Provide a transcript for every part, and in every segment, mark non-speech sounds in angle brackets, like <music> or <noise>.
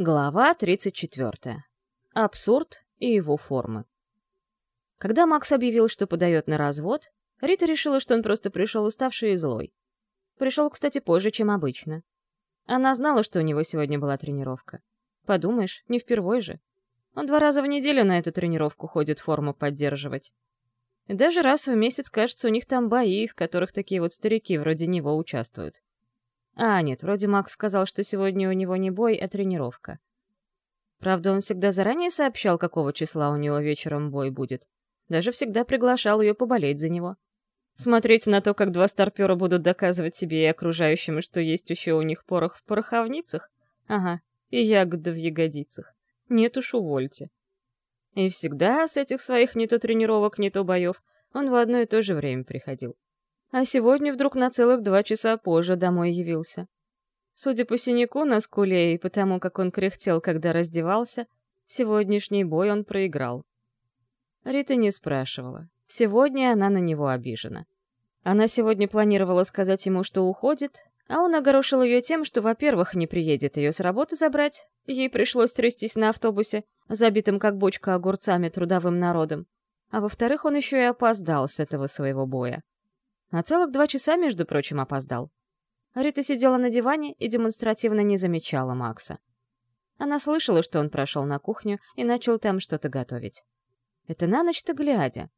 Глава 34. Абсурд и его формы. Когда Макс объявил, что подает на развод, Рита решила, что он просто пришел уставший и злой. Пришел, кстати, позже, чем обычно. Она знала, что у него сегодня была тренировка. Подумаешь, не впервой же. Он два раза в неделю на эту тренировку ходит форму поддерживать. Даже раз в месяц, кажется, у них там бои, в которых такие вот старики вроде него участвуют. А, нет, вроде Макс сказал, что сегодня у него не бой, а тренировка. Правда, он всегда заранее сообщал, какого числа у него вечером бой будет. Даже всегда приглашал ее поболеть за него. Смотреть на то, как два старпера будут доказывать себе и окружающим, что есть еще у них порох в пороховницах? Ага, и ягода в ягодицах. Нет уж, увольте. И всегда с этих своих не то тренировок, не то боев он в одно и то же время приходил а сегодня вдруг на целых два часа позже домой явился. Судя по синяку на скуле и потому, как он кряхтел, когда раздевался, сегодняшний бой он проиграл. Рита не спрашивала. Сегодня она на него обижена. Она сегодня планировала сказать ему, что уходит, а он огорошил ее тем, что, во-первых, не приедет ее с работы забрать, ей пришлось трястись на автобусе, забитым как бочка огурцами трудовым народом, а во-вторых, он еще и опоздал с этого своего боя. На целых два часа, между прочим, опоздал. Рита сидела на диване и демонстративно не замечала Макса. Она слышала, что он прошел на кухню и начал там что-то готовить. Это на ночь-то глядя.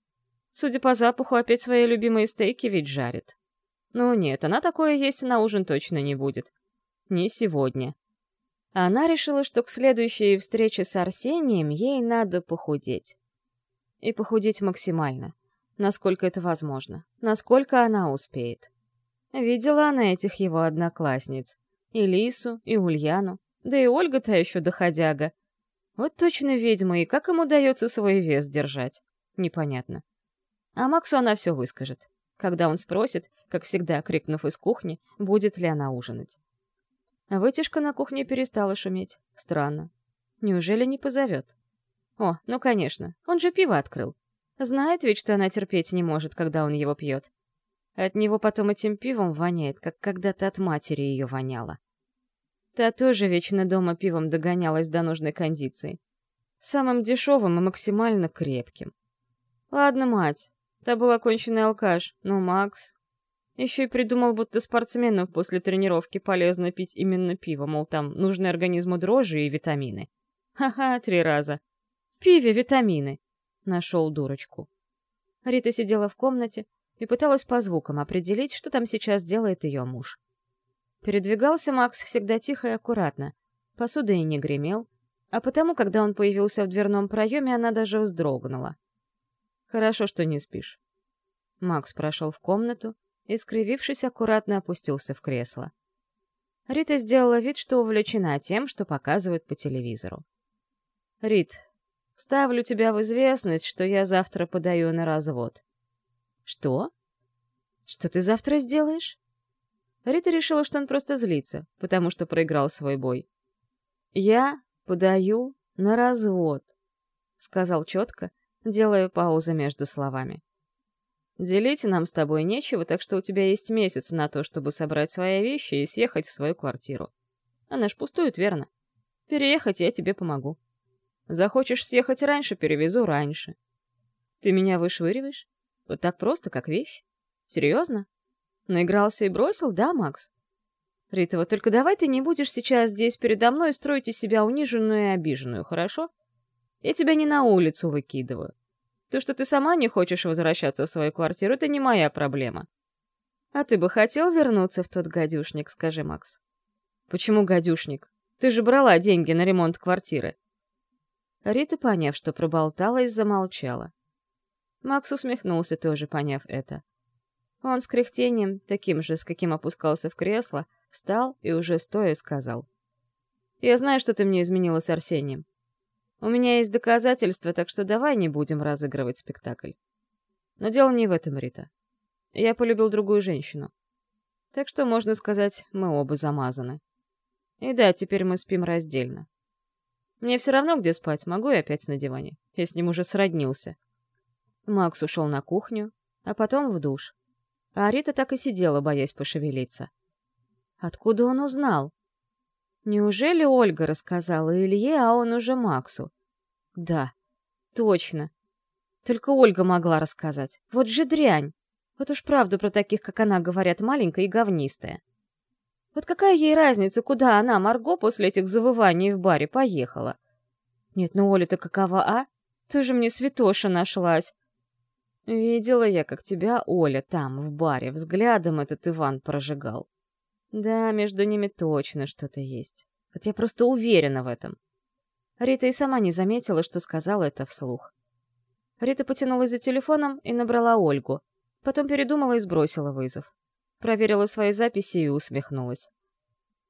Судя по запаху, опять свои любимые стейки ведь жарит. Ну нет, она такое есть на ужин точно не будет. Не сегодня. Она решила, что к следующей встрече с Арсением ей надо похудеть. И похудеть максимально насколько это возможно, насколько она успеет. Видела она этих его одноклассниц. И Лису, и Ульяну, да и Ольга-то еще доходяга. Вот точно ведьма, и как им удается свой вес держать? Непонятно. А Максу она все выскажет, когда он спросит, как всегда крикнув из кухни, будет ли она ужинать. А вытяжка на кухне перестала шуметь. Странно. Неужели не позовет? О, ну конечно, он же пиво открыл. Знает ведь, что она терпеть не может, когда он его пьет. От него потом этим пивом воняет, как когда-то от матери ее воняло. Та тоже вечно дома пивом догонялась до нужной кондиции. Самым дешевым и максимально крепким. Ладно, мать, та была конченый алкаш, но Макс... Еще и придумал, будто спортсменам после тренировки полезно пить именно пиво, мол, там нужны организму дрожжи и витамины. Ха-ха, три раза. В пиве витамины нашел дурочку. Рита сидела в комнате и пыталась по звукам определить, что там сейчас делает ее муж. Передвигался Макс всегда тихо и аккуратно, посуда и не гремел, а потому, когда он появился в дверном проеме, она даже вздрогнула. «Хорошо, что не спишь». Макс прошел в комнату и, скривившись, аккуратно опустился в кресло. Рита сделала вид, что увлечена тем, что показывают по телевизору. «Рит, Ставлю тебя в известность, что я завтра подаю на развод. Что? Что ты завтра сделаешь? Рита решила, что он просто злится, потому что проиграл свой бой. Я подаю на развод, сказал четко, делая паузу между словами. Делить нам с тобой нечего, так что у тебя есть месяц на то, чтобы собрать свои вещи и съехать в свою квартиру. Она ж пустует, верно? Переехать я тебе помогу. Захочешь съехать раньше, перевезу раньше. Ты меня вышвыриваешь? Вот так просто, как вещь? Серьезно? Наигрался и бросил, да, Макс? Рита, вот только давай ты не будешь сейчас здесь передо мной строить из себя униженную и обиженную, хорошо? Я тебя не на улицу выкидываю. То, что ты сама не хочешь возвращаться в свою квартиру, это не моя проблема. А ты бы хотел вернуться в тот гадюшник, скажи, Макс? Почему гадюшник? Ты же брала деньги на ремонт квартиры. Рита, поняв, что проболталась, замолчала. Макс усмехнулся, тоже поняв это. Он с кряхтением, таким же, с каким опускался в кресло, встал и уже стоя сказал. «Я знаю, что ты мне изменила с Арсением. У меня есть доказательства, так что давай не будем разыгрывать спектакль. Но дело не в этом, Рита. Я полюбил другую женщину. Так что, можно сказать, мы оба замазаны. И да, теперь мы спим раздельно. Мне все равно, где спать, могу я опять на диване. Я с ним уже сроднился. Макс ушел на кухню, а потом в душ. А Рита так и сидела, боясь пошевелиться. Откуда он узнал? Неужели Ольга рассказала Илье, а он уже Максу? Да, точно. Только Ольга могла рассказать. Вот же дрянь. Вот уж правду про таких, как она, говорят, маленькая и говнистая. Вот какая ей разница, куда она, Марго, после этих завываний в баре поехала? Нет, ну Оля-то какова, а? Ты же мне святоша нашлась. Видела я, как тебя, Оля, там, в баре, взглядом этот Иван прожигал. Да, между ними точно что-то есть. Вот я просто уверена в этом. Рита и сама не заметила, что сказала это вслух. Рита потянулась за телефоном и набрала Ольгу. Потом передумала и сбросила вызов. Проверила свои записи и усмехнулась.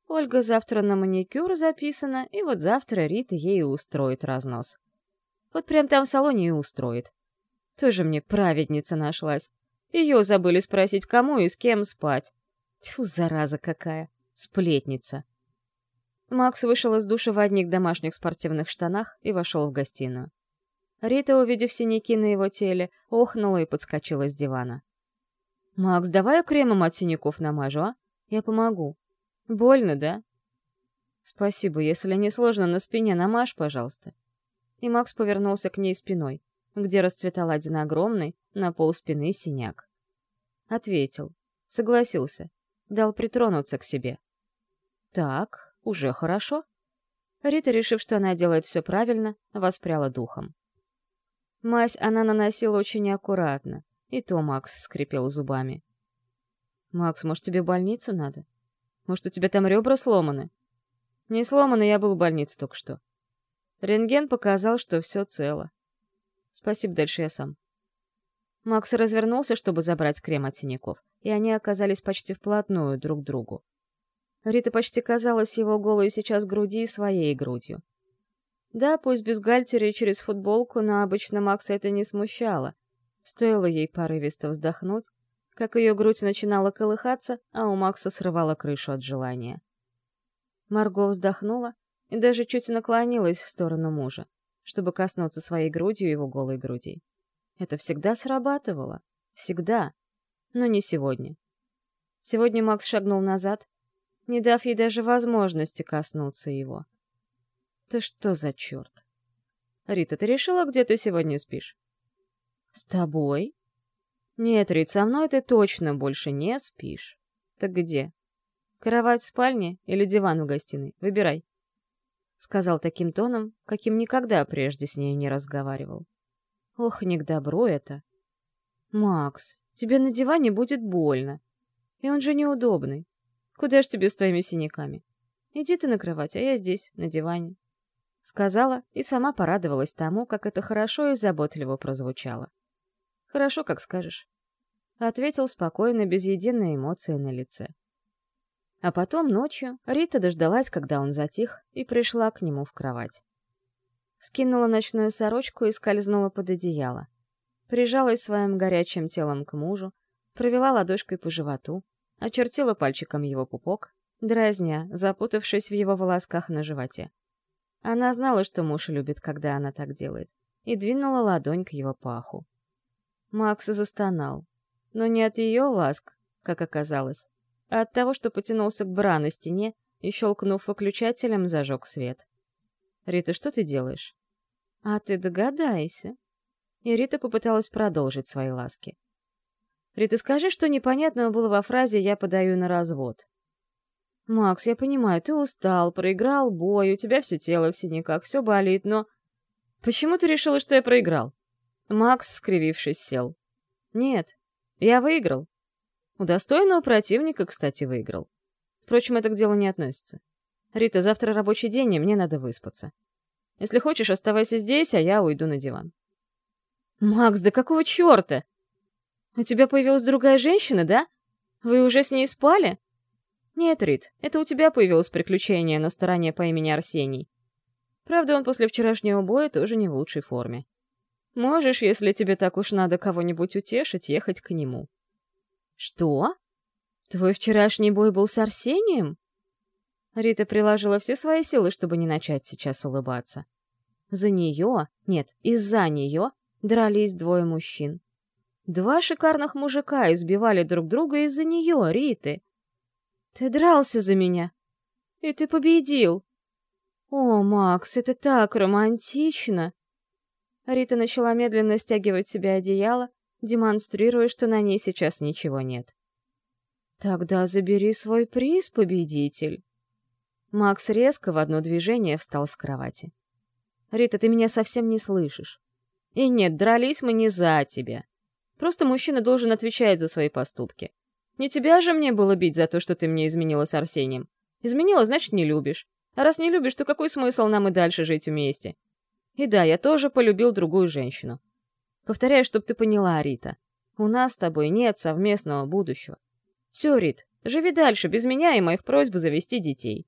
Ольга завтра на маникюр записана, и вот завтра Рита ей устроит разнос. Вот прям там в салоне и устроит. Тоже мне праведница нашлась. Ее забыли спросить, кому и с кем спать. Тьфу, зараза какая. Сплетница. Макс вышел из душа в одних домашних спортивных штанах и вошел в гостиную. Рита, увидев синяки на его теле, охнула и подскочила с дивана. «Макс, давай я кремом от синяков намажу, а? Я помогу. Больно, да?» «Спасибо, если не сложно, на спине намажь, пожалуйста». И Макс повернулся к ней спиной, где расцветал один огромный, на пол спины синяк. Ответил. Согласился. Дал притронуться к себе. «Так, уже хорошо». Рита, решив, что она делает все правильно, воспряла духом. Мазь она наносила очень аккуратно, и то Макс скрипел зубами. «Макс, может, тебе больницу надо? Может, у тебя там ребра сломаны?» «Не сломаны, я был в больнице только что». Рентген показал, что все цело. Спасибо, дальше я сам. Макс развернулся, чтобы забрать крем от синяков, и они оказались почти вплотную друг к другу. Рита почти казалась его голой сейчас груди своей грудью. Да, пусть без гальтера и через футболку, но обычно Макса это не смущало. Стоило ей порывисто вздохнуть, как ее грудь начинала колыхаться, а у Макса срывала крышу от желания. Марго вздохнула и даже чуть наклонилась в сторону мужа, чтобы коснуться своей грудью его голой груди. Это всегда срабатывало. Всегда. Но не сегодня. Сегодня Макс шагнул назад, не дав ей даже возможности коснуться его. Ты что за черт? Рита, ты решила, где ты сегодня спишь? С тобой? Нет, Рит, со мной ты точно больше не спишь. Так где? Кровать в спальне или диван в гостиной? Выбирай. Сказал таким тоном, каким никогда прежде с ней не разговаривал. Ох, не к добру это. Макс, тебе на диване будет больно. И он же неудобный. Куда ж тебе с твоими синяками? Иди ты на кровать, а я здесь, на диване. Сказала и сама порадовалась тому, как это хорошо и заботливо прозвучало. «Хорошо, как скажешь», — ответил спокойно, без единой эмоции на лице. А потом ночью Рита дождалась, когда он затих, и пришла к нему в кровать. Скинула ночную сорочку и скользнула под одеяло. Прижалась своим горячим телом к мужу, провела ладошкой по животу, очертила пальчиком его пупок, дразня, запутавшись в его волосках на животе. Она знала, что муж любит, когда она так делает, и двинула ладонь к его паху. Макс застонал, но не от ее ласк, как оказалось, а от того, что потянулся к бра на стене и, щелкнув выключателем, зажег свет. «Рита, что ты делаешь?» «А ты догадайся». И Рита попыталась продолжить свои ласки. «Рита, скажи, что непонятного было во фразе «я подаю на развод». «Макс, я понимаю, ты устал, проиграл бой, у тебя все тело в синяках, все болит, но...» «Почему ты решила, что я проиграл?» Макс, скривившись, сел. «Нет, я выиграл. У достойного противника, кстати, выиграл. Впрочем, это к делу не относится. Рита, завтра рабочий день, и мне надо выспаться. Если хочешь, оставайся здесь, а я уйду на диван». «Макс, да какого черта? У тебя появилась другая женщина, да? Вы уже с ней спали?» «Нет, Рит, это у тебя появилось приключение на стороне по имени Арсений. Правда, он после вчерашнего боя тоже не в лучшей форме. Можешь, если тебе так уж надо кого-нибудь утешить, ехать к нему». «Что? Твой вчерашний бой был с Арсением?» Рита приложила все свои силы, чтобы не начать сейчас улыбаться. За нее, нет, из-за нее дрались двое мужчин. Два шикарных мужика избивали друг друга из-за нее, Риты. «Ты дрался за меня!» И ты победил!» «О, Макс, это так романтично!» Рита начала медленно стягивать себе одеяло, демонстрируя, что на ней сейчас ничего нет. «Тогда забери свой приз, победитель!» Макс резко в одно движение встал с кровати. «Рита, ты меня совсем не слышишь. И нет, дрались мы не за тебя. Просто мужчина должен отвечать за свои поступки. Не тебя же мне было бить за то, что ты мне изменила с Арсением. Изменила, значит, не любишь. А раз не любишь, то какой смысл нам и дальше жить вместе? И да, я тоже полюбил другую женщину. Повторяю, чтоб ты поняла, Рита. У нас с тобой нет совместного будущего. Все, Рит, живи дальше, без меня и моих просьб завести детей.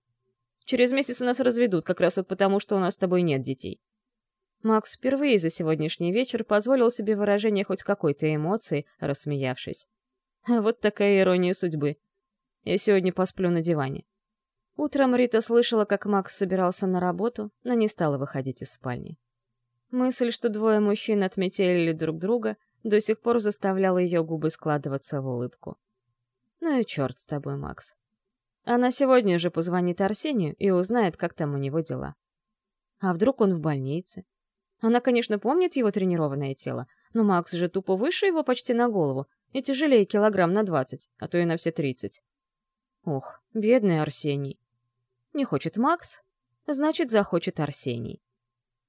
Через месяц нас разведут, как раз вот потому, что у нас с тобой нет детей. Макс впервые за сегодняшний вечер позволил себе выражение хоть какой-то эмоции, рассмеявшись. <laughs> Вот такая ирония судьбы. Я сегодня посплю на диване. Утром Рита слышала, как Макс собирался на работу, но не стала выходить из спальни. Мысль, что двое мужчин отметили друг друга, до сих пор заставляла ее губы складываться в улыбку. Ну и черт с тобой, Макс. Она сегодня же позвонит Арсению и узнает, как там у него дела. А вдруг он в больнице? Она, конечно, помнит его тренированное тело, но Макс же тупо выше его почти на голову и тяжелее килограмм на двадцать, а то и на все тридцать. Ох, бедный Арсений. Не хочет Макс, значит, захочет Арсений.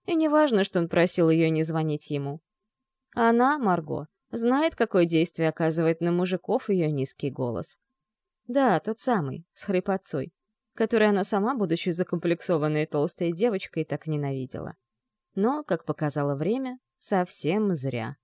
И не важно, что он просил ее не звонить ему. Она, Марго, знает, какое действие оказывает на мужиков ее низкий голос. Да, тот самый, с хрипотцой, который она сама, будучи закомплексованной толстой девочкой, так ненавидела но, как показало время, совсем зря.